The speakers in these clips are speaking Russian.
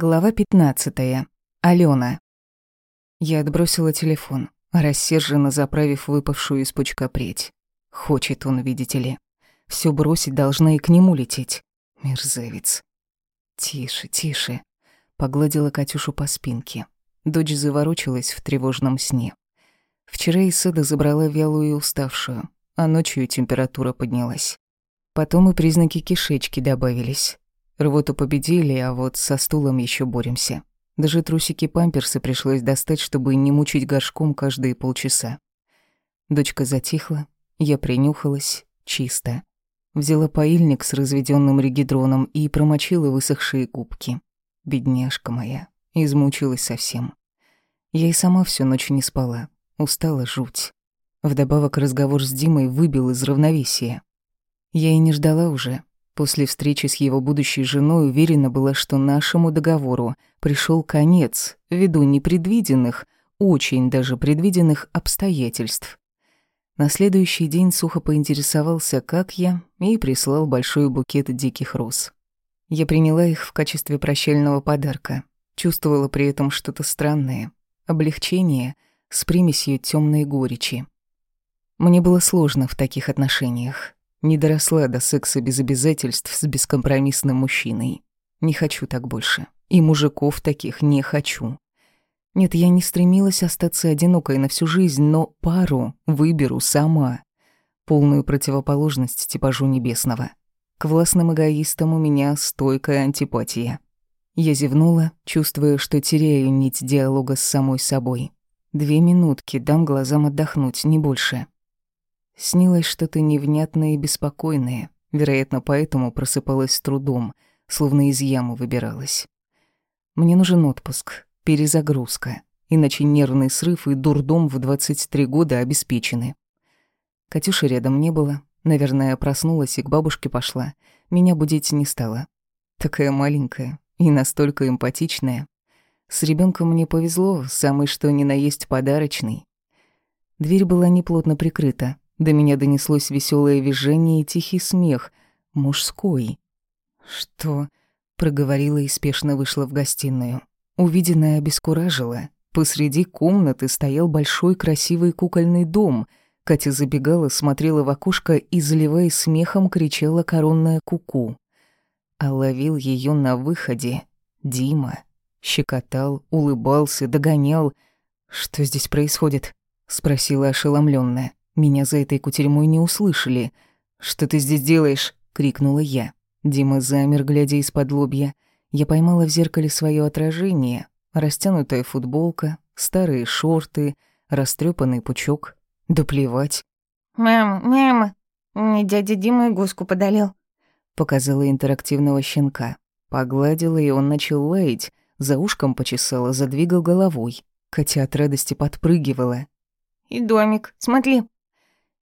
Глава 15. Алена. Я отбросила телефон, рассерженно заправив выпавшую из пучка прядь. Хочет он, видите ли. Все бросить должна и к нему лететь. Мерзавец. Тише, тише. Погладила Катюшу по спинке. Дочь заворочилась в тревожном сне. Вчера Исада забрала вялую и уставшую, а ночью температура поднялась. Потом и признаки кишечки добавились. Рвоту победили, а вот со стулом еще боремся. Даже трусики-памперсы пришлось достать, чтобы не мучить горшком каждые полчаса. Дочка затихла, я принюхалась, чисто. Взяла паильник с разведенным регидроном и промочила высохшие губки. Бедняжка моя, измучилась совсем. Я и сама всю ночь не спала, устала жуть. Вдобавок разговор с Димой выбил из равновесия. Я и не ждала уже, После встречи с его будущей женой уверена была, что нашему договору пришел конец ввиду непредвиденных, очень даже предвиденных обстоятельств. На следующий день сухо поинтересовался, как я, и прислал большой букет диких роз. Я приняла их в качестве прощального подарка. Чувствовала при этом что-то странное, облегчение с примесью темной горечи. Мне было сложно в таких отношениях. Не доросла до секса без обязательств с бескомпромиссным мужчиной. Не хочу так больше. И мужиков таких не хочу. Нет, я не стремилась остаться одинокой на всю жизнь, но пару выберу сама. Полную противоположность типажу небесного. К властным эгоистам у меня стойкая антипатия. Я зевнула, чувствуя, что теряю нить диалога с самой собой. Две минутки, дам глазам отдохнуть, не больше. Снилось что-то невнятное и беспокойное, вероятно, поэтому просыпалась с трудом, словно из ямы выбиралась. Мне нужен отпуск, перезагрузка, иначе нервный срыв и дурдом в 23 года обеспечены. Катюши рядом не было, наверное, проснулась и к бабушке пошла, меня будить не стала. Такая маленькая и настолько эмпатичная. С ребенком мне повезло, самый что ни на есть подарочный. Дверь была неплотно прикрыта, до меня донеслось веселое визжение и тихий смех. Мужской. «Что?» — проговорила и спешно вышла в гостиную. Увиденное обескуражило. Посреди комнаты стоял большой красивый кукольный дом. Катя забегала, смотрела в окошко и, заливаясь смехом, кричала коронная куку. -ку. А ловил ее на выходе Дима. Щекотал, улыбался, догонял. «Что здесь происходит?» — спросила ошеломленная. Меня за этой кутерьмой не услышали. «Что ты здесь делаешь?» — крикнула я. Дима замер, глядя из-под лобья. Я поймала в зеркале свое отражение. Растянутая футболка, старые шорты, растрепанный пучок. Да плевать. «Мама, мама, мне дядя Дима игуску подалил», — показала интерактивного щенка. Погладила, и он начал лаять. За ушком почесала, задвигал головой. Катя от радости подпрыгивала. «И домик, смотри,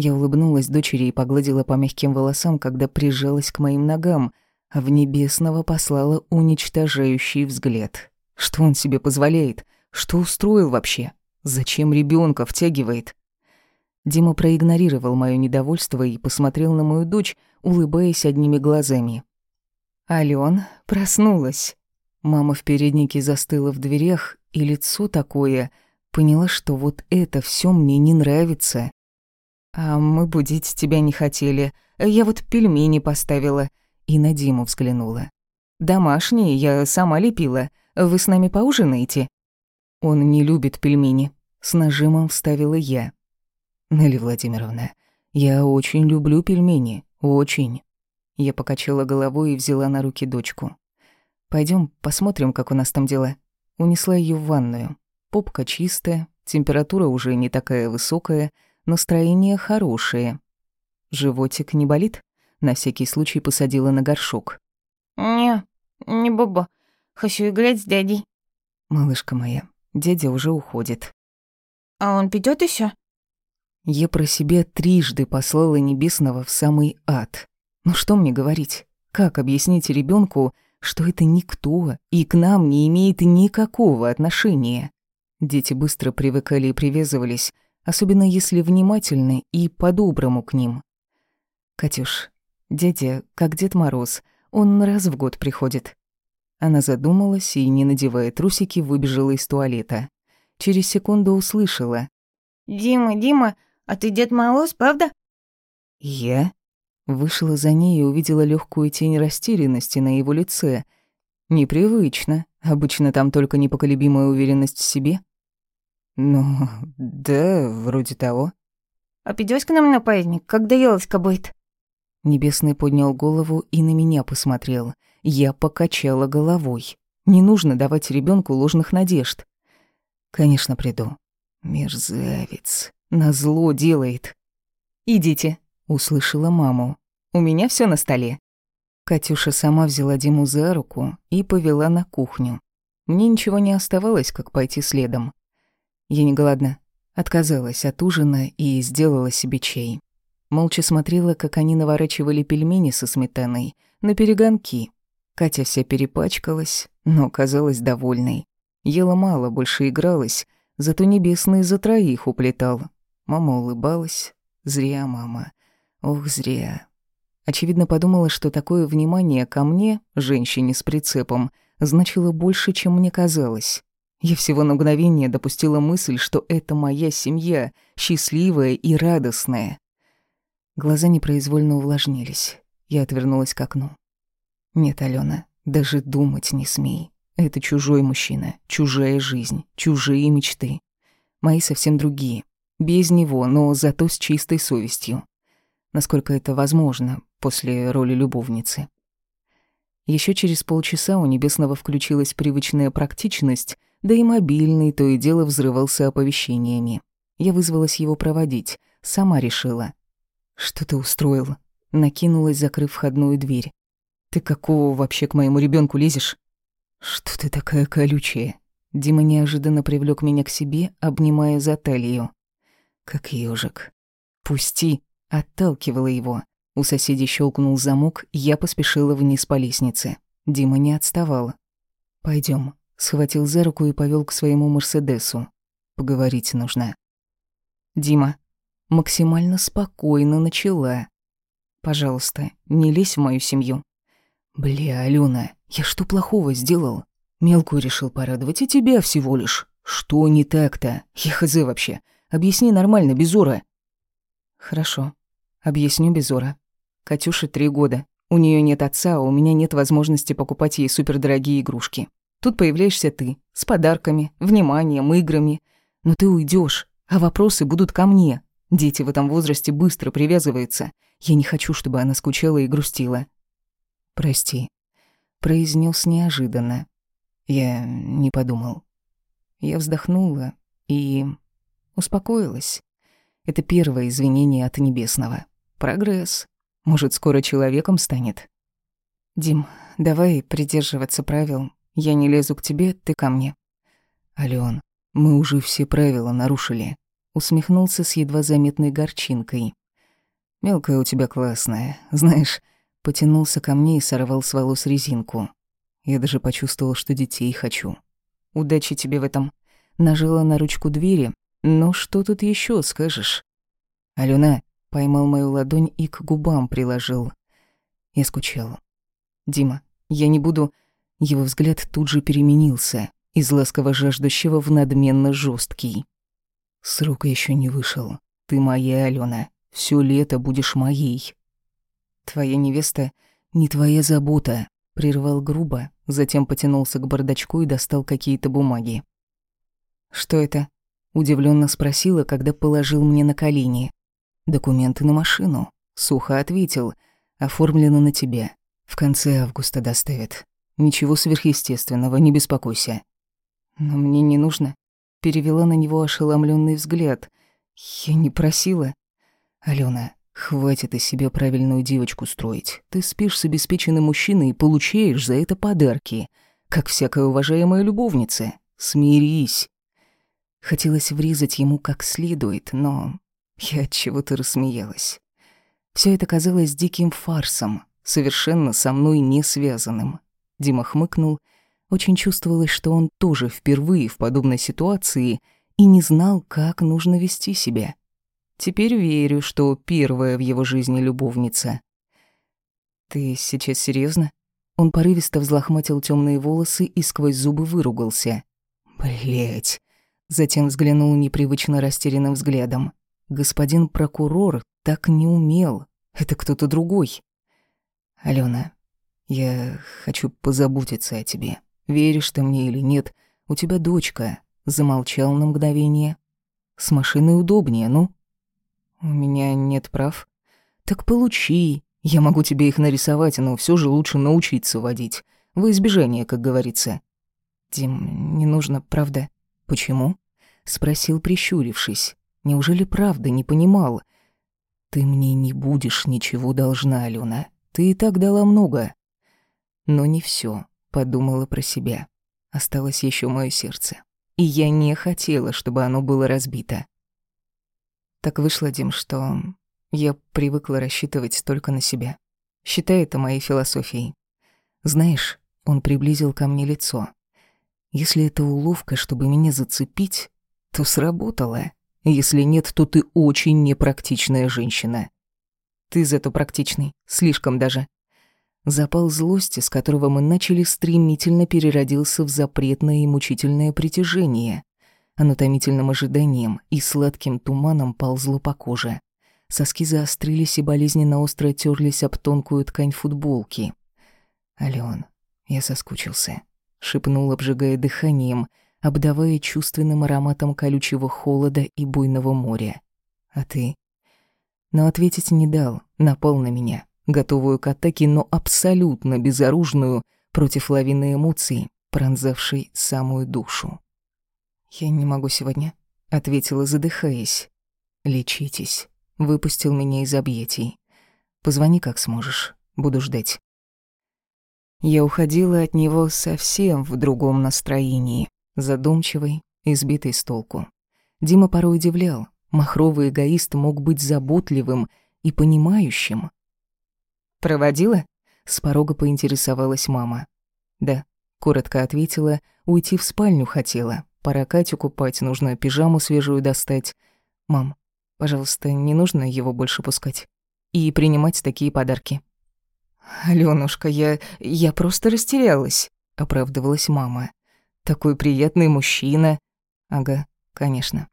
я улыбнулась дочери и погладила по мягким волосам, когда прижалась к моим ногам, а в небесного послала уничтожающий взгляд. Что он себе позволяет? Что устроил вообще? Зачем ребенка втягивает? Дима проигнорировал мое недовольство и посмотрел на мою дочь, улыбаясь одними глазами. Ален проснулась. Мама в переднике застыла в дверях, и лицо такое... Поняла, что вот это все мне не нравится. «А мы будить тебя не хотели. Я вот пельмени поставила». И на Диму взглянула. «Домашние я сама лепила. Вы с нами поужинаете?» «Он не любит пельмени», — с нажимом вставила я. «Нелли Владимировна, я очень люблю пельмени. Очень». Я покачала головой и взяла на руки дочку. Пойдем посмотрим, как у нас там дела». Унесла ее в ванную. Попка чистая, температура уже не такая высокая — Настроение хорошее. Животик не болит? На всякий случай посадила на горшок. «Не, не баба. Хочу играть с дядей». «Малышка моя, дядя уже уходит». «А он придёт ещё?» Я про себя трижды послала Небесного в самый ад. Ну что мне говорить? Как объяснить ребенку, что это никто и к нам не имеет никакого отношения? Дети быстро привыкали и привязывались, особенно если внимательны и по-доброму к ним. «Катюш, дядя, как Дед Мороз, он раз в год приходит». Она задумалась и, не надевая трусики, выбежала из туалета. Через секунду услышала. «Дима, Дима, а ты Дед Мороз, правда?» «Я?» Вышла за ней и увидела легкую тень растерянности на его лице. Непривычно. Обычно там только непоколебимая уверенность в себе. «Ну, да, вроде того». «А придёшь к нам на праздник, когда елочка будет?» Небесный поднял голову и на меня посмотрел. Я покачала головой. Не нужно давать ребенку ложных надежд. Конечно, приду. Мерзавец. Назло делает. «Идите», — услышала маму. «У меня все на столе». Катюша сама взяла Диму за руку и повела на кухню. Мне ничего не оставалось, как пойти следом. Я не голодна. Отказалась от ужина и сделала себе чай. Молча смотрела, как они наворачивали пельмени со сметаной на перегонки. Катя вся перепачкалась, но казалась довольной. Ела мало, больше игралась, зато небесный за троих уплетал. Мама улыбалась. Зря, мама. Ох, зря. Очевидно, подумала, что такое внимание ко мне, женщине с прицепом, значило больше, чем мне казалось. Я всего на мгновение допустила мысль, что это моя семья, счастливая и радостная. Глаза непроизвольно увлажнились. Я отвернулась к окну. «Нет, Алена, даже думать не смей. Это чужой мужчина, чужая жизнь, чужие мечты. Мои совсем другие. Без него, но зато с чистой совестью. Насколько это возможно после роли любовницы. Еще через полчаса у Небесного включилась привычная практичность, да и мобильный то и дело взрывался оповещениями. Я вызвалась его проводить, сама решила. «Что ты устроила?» Накинулась, закрыв входную дверь. «Ты какого вообще к моему ребенку лезешь?» «Что ты такая колючая?» Дима неожиданно привлек меня к себе, обнимая за талию. Как ежик. «Пусти!» — отталкивала его. У соседей щелкнул замок, я поспешила вниз по лестнице. Дима не отставал. Пойдем. Схватил за руку и повел к своему Мерседесу. Поговорить нужно. «Дима, максимально спокойно начала. Пожалуйста, не лезь в мою семью. Бля, Алена, я что плохого сделал? Мелкую решил порадовать, и тебя всего лишь. Что не так-то? Я вообще. Объясни нормально, без ура. Хорошо. Объясню без ура. Катюше три года. У нее нет отца, а у меня нет возможности покупать ей супердорогие игрушки. Тут появляешься ты, с подарками, вниманием, играми. Но ты уйдешь, а вопросы будут ко мне, Дети в этом возрасте быстро привязываются. Я не хочу, чтобы она скучала и грустила. Прости, произнес неожиданно. Я не подумал. Я вздохнула и успокоилась. Это первое извинение от Небесного. Прогресс. Может, скоро человеком станет. Дим, давай придерживаться правил. Я не лезу к тебе, ты ко мне. Алён, мы уже все правила нарушили усмехнулся с едва заметной горчинкой. «Мелкая у тебя классная, знаешь...» Потянулся ко мне и сорвал с волос резинку. Я даже почувствовал, что детей хочу. «Удачи тебе в этом!» Нажала на ручку двери. «Ну что тут еще скажешь?» «Алена!» Поймал мою ладонь и к губам приложил. Я скучал. «Дима, я не буду...» Его взгляд тут же переменился, из ласково жаждущего в надменно жесткий. Срок еще не вышел. Ты моя, Алена. Все лето будешь моей. Твоя невеста не твоя забота, прервал грубо, затем потянулся к бардачку и достал какие-то бумаги. Что это? удивленно спросила, когда положил мне на колени. Документы на машину, сухо ответил. Оформлено на тебя. В конце августа доставят. Ничего сверхъестественного, не беспокойся. Но мне не нужно перевела на него ошеломленный взгляд. «Я не просила». «Алена, хватит из себя правильную девочку строить. Ты спишь с обеспеченным мужчиной и получаешь за это подарки, как всякая уважаемая любовница. Смирись». Хотелось врезать ему как следует, но я от чего-то рассмеялась. Все это казалось диким фарсом, совершенно со мной не связанным. Дима хмыкнул очень чувствовалось, что он тоже впервые в подобной ситуации и не знал, как нужно вести себя. Теперь верю, что первая в его жизни любовница. «Ты сейчас серьезно? Он порывисто взлохматил темные волосы и сквозь зубы выругался. Блять. Затем взглянул непривычно растерянным взглядом. Господин прокурор так не умел. Это кто-то другой. Алена, я хочу позаботиться о тебе. Веришь ты мне или нет, у тебя дочка. Замолчал на мгновение. С машиной удобнее, ну? У меня нет прав. Так получи. Я могу тебе их нарисовать, но все же лучше научиться водить. Во избежание, как говорится. Дим, не нужно, правда? Почему? Спросил, прищурившись. Неужели правда не понимал? Ты мне не будешь ничего должна, Алена. Ты и так дала много. Но не все, подумала про себя. Осталось еще мое сердце. И я не хотела, чтобы оно было разбито. Так вышло, Дим, что я привыкла рассчитывать только на себя. Считай это моей философией. Знаешь, он приблизил ко мне лицо. Если это уловка, чтобы меня зацепить, то сработало. Если нет, то ты очень непрактичная женщина. Ты зато практичный, слишком даже. Запал злости, с которого мы начали, стремительно переродился в запретное и мучительное притяжение. Оно ожиданием и сладким туманом ползло по коже. Соски заострились и болезненно остро терлись об тонкую ткань футболки. «Алён, я соскучился», — шепнул, обжигая дыханием, обдавая чувственным ароматом колючего холода и буйного моря. «А ты?» Но ответить не дал, напал на меня, готовую к атаке, но абсолютно безоружную против лавины эмоций, пронзавшей самую душу. «Я не могу сегодня», — ответила, задыхаясь. «Лечитесь», — выпустил меня из объятий. «Позвони, как сможешь, буду ждать». Я уходила от него совсем в другом настроении, задумчивый, избитый с толку. Дима порой удивлял. Махровый эгоист мог быть заботливым и понимающим. «Проводила?» — с порога поинтересовалась мама. «Да», — коротко ответила, уйти в спальню хотела. Пора Катю купать, нужно пижаму свежую достать. «Мам, пожалуйста, не нужно его больше пускать. И принимать такие подарки». «Алёнушка, я... я просто растерялась», — оправдывалась мама. Такой приятный мужчина. Ага, конечно.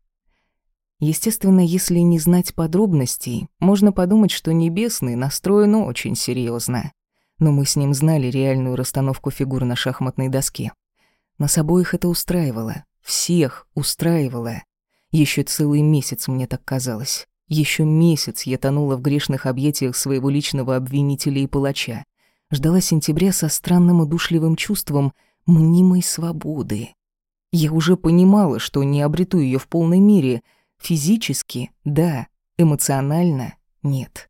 Естественно, если не знать подробностей, можно подумать, что Небесный настроен очень серьезно. Но мы с ним знали реальную расстановку фигур на шахматной доске. Нас обоих это устраивало. Всех устраивало. Еще целый месяц мне так казалось. Еще месяц я тонула в грешных объятиях своего личного обвинителя и палача. Ждала сентября со странным удушливым чувством, мнимой свободы. Я уже понимала, что не обрету ее в полной мере. Физически — да, эмоционально — нет.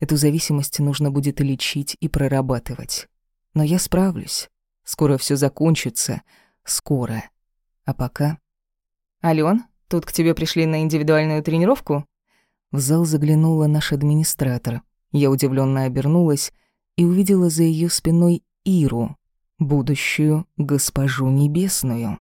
Эту зависимость нужно будет лечить и прорабатывать. Но я справлюсь. Скоро все закончится. Скоро. А пока... «Алён, тут к тебе пришли на индивидуальную тренировку?» В зал заглянула наш администратор. Я удивленно обернулась и увидела за ее спиной Иру, будущую госпожу небесную.